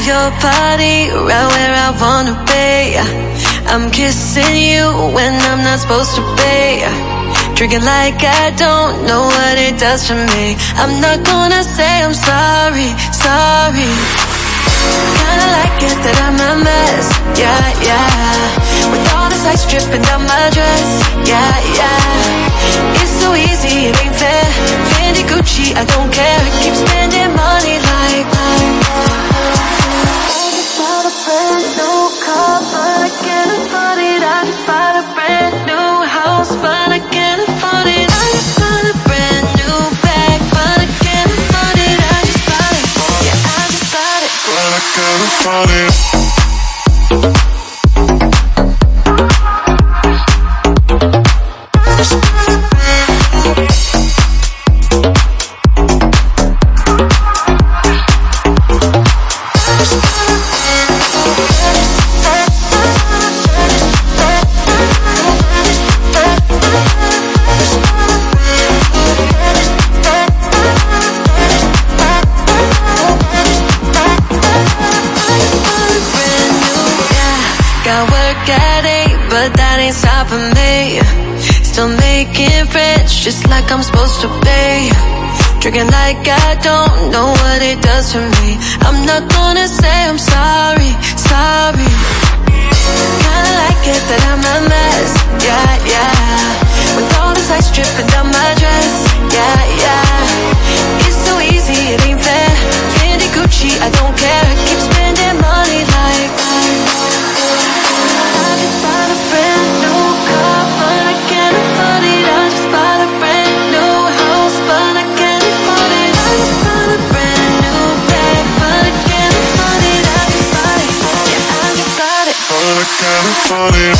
your body right where I wanna be. I'm kissing you when I'm not supposed to be. Drinking like I don't know what it does for me. I'm not gonna say I'm sorry, sorry. Kinda like it that I'm a mess, yeah, yeah. With all this ice dripping down my dress, yeah, yeah. It's so easy, it ain't fair. Fendi, Gucci, I don't care it ain't stopping me. Still making friends, just like I'm supposed to be. Drinking like I don't know what it does for me. I'm not gonna say I'm sorry. Bought